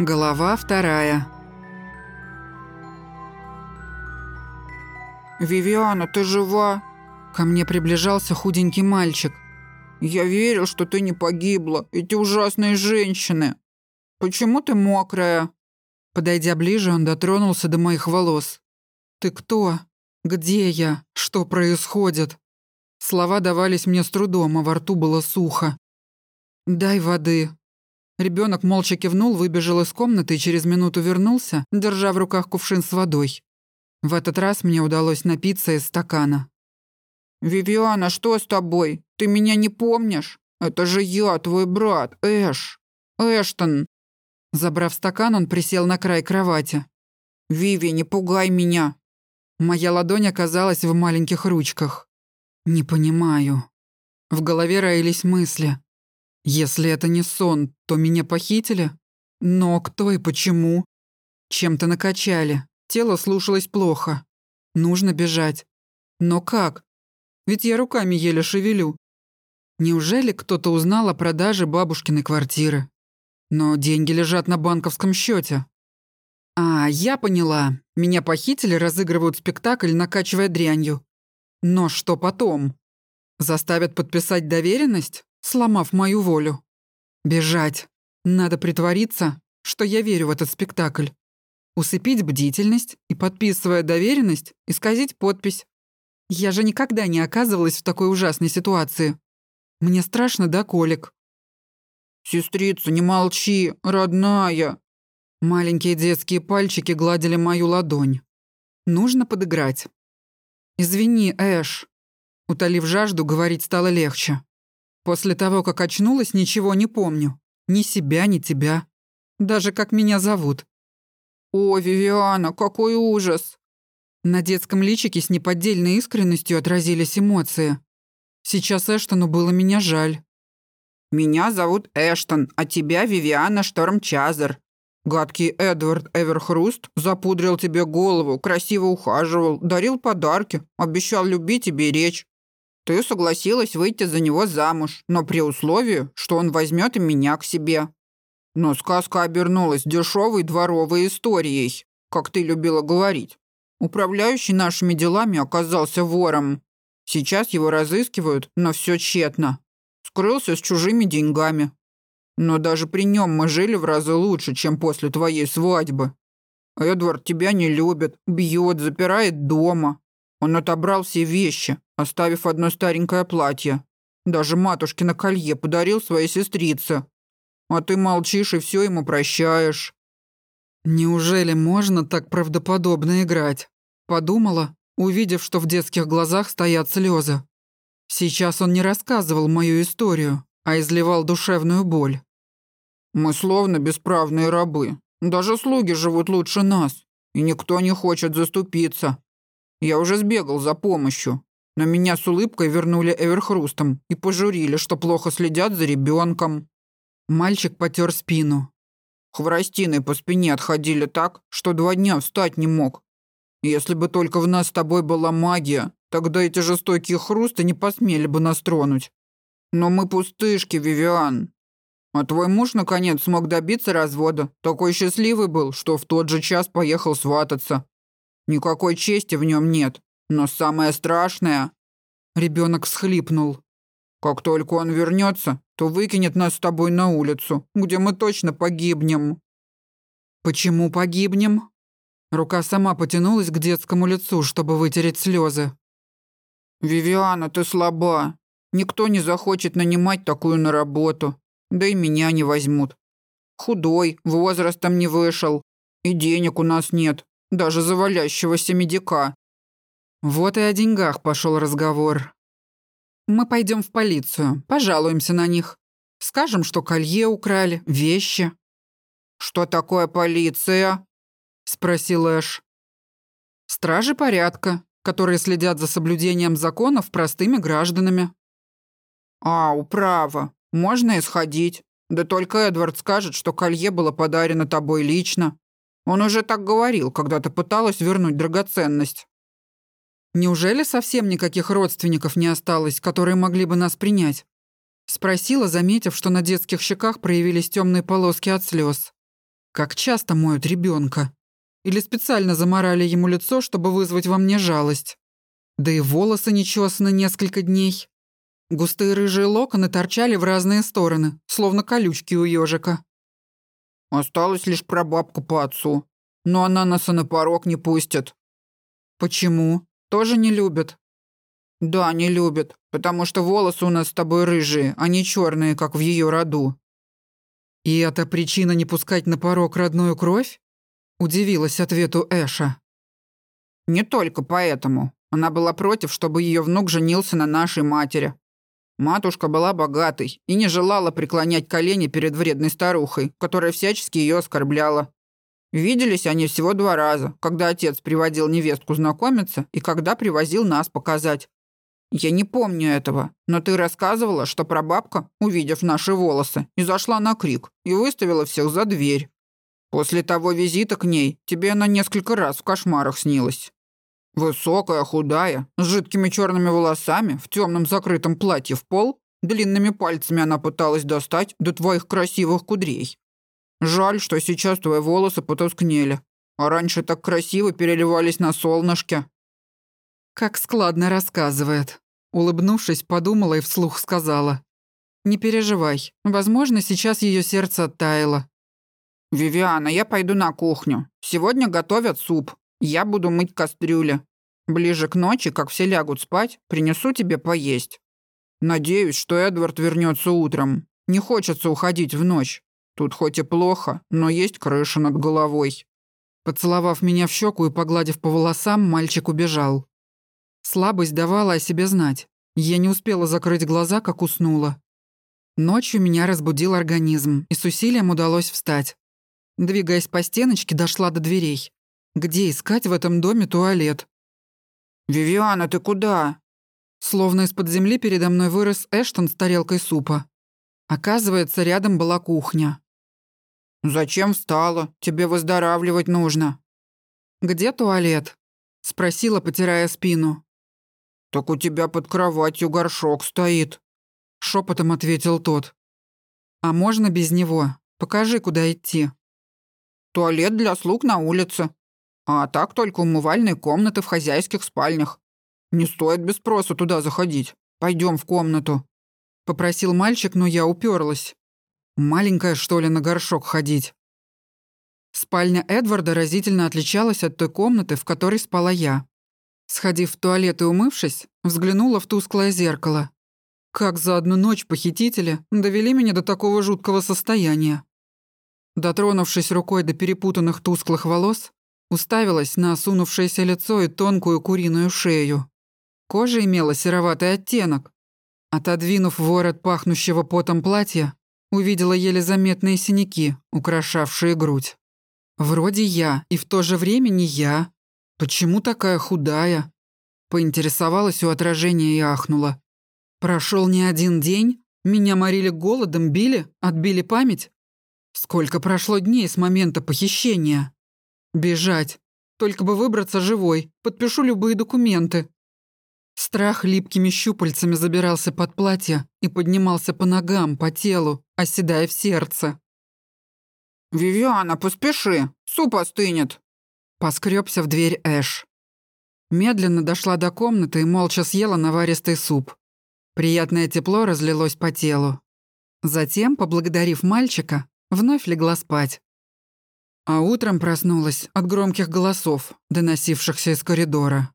Глава вторая. «Вивиана, ты жива?» Ко мне приближался худенький мальчик. «Я верил, что ты не погибла. Эти ужасные женщины. Почему ты мокрая?» Подойдя ближе, он дотронулся до моих волос. «Ты кто? Где я? Что происходит?» Слова давались мне с трудом, а во рту было сухо. «Дай воды», Ребенок молча кивнул, выбежал из комнаты и через минуту вернулся, держа в руках кувшин с водой. В этот раз мне удалось напиться из стакана. «Вивиана, что с тобой? Ты меня не помнишь? Это же я, твой брат, Эш. Эштон». Забрав стакан, он присел на край кровати. «Виви, не пугай меня». Моя ладонь оказалась в маленьких ручках. «Не понимаю». В голове роились мысли. Если это не сон, то меня похитили? Но кто и почему? Чем-то накачали. Тело слушалось плохо. Нужно бежать. Но как? Ведь я руками еле шевелю. Неужели кто-то узнал о продаже бабушкиной квартиры? Но деньги лежат на банковском счете. А, я поняла. Меня похитили, разыгрывают спектакль, накачивая дрянью. Но что потом? Заставят подписать доверенность? Сломав мою волю. Бежать. Надо притвориться, что я верю в этот спектакль. Усыпить бдительность и, подписывая доверенность, исказить подпись. Я же никогда не оказывалась в такой ужасной ситуации. Мне страшно до колик. «Сестрица, не молчи, родная!» Маленькие детские пальчики гладили мою ладонь. Нужно подыграть. «Извини, Эш». Утолив жажду, говорить стало легче. После того, как очнулась, ничего не помню. Ни себя, ни тебя. Даже как меня зовут. «О, Вивиана, какой ужас!» На детском личике с неподдельной искренностью отразились эмоции. Сейчас Эштону было меня жаль. «Меня зовут Эштон, а тебя Вивиана Штормчазер. Гадкий Эдвард Эверхруст запудрил тебе голову, красиво ухаживал, дарил подарки, обещал любить и беречь. Ты согласилась выйти за него замуж, но при условии, что он возьмет и меня к себе. Но сказка обернулась дешевой дворовой историей, как ты любила говорить. Управляющий нашими делами оказался вором. Сейчас его разыскивают, но все тщетно. Скрылся с чужими деньгами. Но даже при нем мы жили в разы лучше, чем после твоей свадьбы. Эдвард тебя не любит, бьет, запирает дома. Он отобрал все вещи, оставив одно старенькое платье. Даже матушкино колье подарил своей сестрице. А ты молчишь и все ему прощаешь. Неужели можно так правдоподобно играть? Подумала, увидев, что в детских глазах стоят слезы. Сейчас он не рассказывал мою историю, а изливал душевную боль. Мы словно бесправные рабы. Даже слуги живут лучше нас, и никто не хочет заступиться. Я уже сбегал за помощью, но меня с улыбкой вернули Эверхрустом и пожурили, что плохо следят за ребенком. Мальчик потер спину. Хворостиной по спине отходили так, что два дня встать не мог. Если бы только в нас с тобой была магия, тогда эти жестокие хрусты не посмели бы нас тронуть. Но мы пустышки, Вивиан. А твой муж, наконец, смог добиться развода. Такой счастливый был, что в тот же час поехал свататься. Никакой чести в нем нет. Но самое страшное...» Ребенок всхлипнул. «Как только он вернется, то выкинет нас с тобой на улицу, где мы точно погибнем». «Почему погибнем?» Рука сама потянулась к детскому лицу, чтобы вытереть слезы. «Вивиана, ты слаба. Никто не захочет нанимать такую на работу. Да и меня не возьмут. Худой, возрастом не вышел. И денег у нас нет даже завалящегося медика. Вот и о деньгах пошел разговор. Мы пойдем в полицию, пожалуемся на них. Скажем, что колье украли, вещи. Что такое полиция? Спросил Эш. Стражи порядка, которые следят за соблюдением законов простыми гражданами. А, управа. Можно исходить. Да только Эдвард скажет, что колье было подарено тобой лично. Он уже так говорил, когда ты пыталась вернуть драгоценность. Неужели совсем никаких родственников не осталось, которые могли бы нас принять? Спросила, заметив, что на детских щеках проявились темные полоски от слез. Как часто моют ребенка? Или специально заморали ему лицо, чтобы вызвать во мне жалость? Да и волосы не чесаны несколько дней. Густые рыжие локоны торчали в разные стороны, словно колючки у ежика. Осталась лишь прабабка по отцу. Но она нас и на порог не пустит. Почему? Тоже не любят? Да, не любят, потому что волосы у нас с тобой рыжие, а не черные, как в ее роду. И это причина не пускать на порог родную кровь? Удивилась ответу Эша. Не только поэтому. Она была против, чтобы ее внук женился на нашей матери. Матушка была богатой и не желала преклонять колени перед вредной старухой, которая всячески ее оскорбляла. Виделись они всего два раза, когда отец приводил невестку знакомиться и когда привозил нас показать. Я не помню этого, но ты рассказывала, что прабабка, увидев наши волосы, и зашла на крик и выставила всех за дверь. После того визита к ней тебе она несколько раз в кошмарах снилась. Высокая, худая, с жидкими черными волосами, в темном закрытом платье в пол, длинными пальцами она пыталась достать до твоих красивых кудрей. Жаль, что сейчас твои волосы потускнели, а раньше так красиво переливались на солнышке. Как складно рассказывает. Улыбнувшись, подумала и вслух сказала. «Не переживай, возможно, сейчас ее сердце оттаяло». «Вивиана, я пойду на кухню. Сегодня готовят суп. Я буду мыть кастрюли. Ближе к ночи, как все лягут спать, принесу тебе поесть. Надеюсь, что Эдвард вернется утром. Не хочется уходить в ночь. Тут хоть и плохо, но есть крыша над головой». Поцеловав меня в щеку и погладив по волосам, мальчик убежал. Слабость давала о себе знать. Я не успела закрыть глаза, как уснула. Ночью меня разбудил организм, и с усилием удалось встать. Двигаясь по стеночке, дошла до дверей. Где искать в этом доме туалет? «Вивиана, ты куда?» Словно из-под земли передо мной вырос Эштон с тарелкой супа. Оказывается, рядом была кухня. «Зачем встала? Тебе выздоравливать нужно». «Где туалет?» — спросила, потирая спину. «Так у тебя под кроватью горшок стоит», — шепотом ответил тот. «А можно без него? Покажи, куда идти». «Туалет для слуг на улице. А так только умывальные комнаты в хозяйских спальнях. Не стоит без спроса туда заходить. Пойдем в комнату». Попросил мальчик, но я уперлась. Маленькая, что ли, на горшок ходить? Спальня Эдварда разительно отличалась от той комнаты, в которой спала я. Сходив в туалет и умывшись, взглянула в тусклое зеркало. Как за одну ночь похитители довели меня до такого жуткого состояния. Дотронувшись рукой до перепутанных тусклых волос, уставилась на осунувшееся лицо и тонкую куриную шею. Кожа имела сероватый оттенок. Отодвинув ворот пахнущего потом платья, увидела еле заметные синяки, украшавшие грудь. Вроде я, и в то же время не я. «Почему такая худая?» Поинтересовалась у отражения и ахнула. Прошел не один день, меня морили голодом, били, отбили память. Сколько прошло дней с момента похищения? Бежать. Только бы выбраться живой, подпишу любые документы. Страх липкими щупальцами забирался под платье и поднимался по ногам, по телу, оседая в сердце. «Вивиана, поспеши, суп остынет!» Поскребся в дверь Эш. Медленно дошла до комнаты и молча съела наваристый суп. Приятное тепло разлилось по телу. Затем, поблагодарив мальчика, вновь легла спать. А утром проснулась от громких голосов, доносившихся из коридора.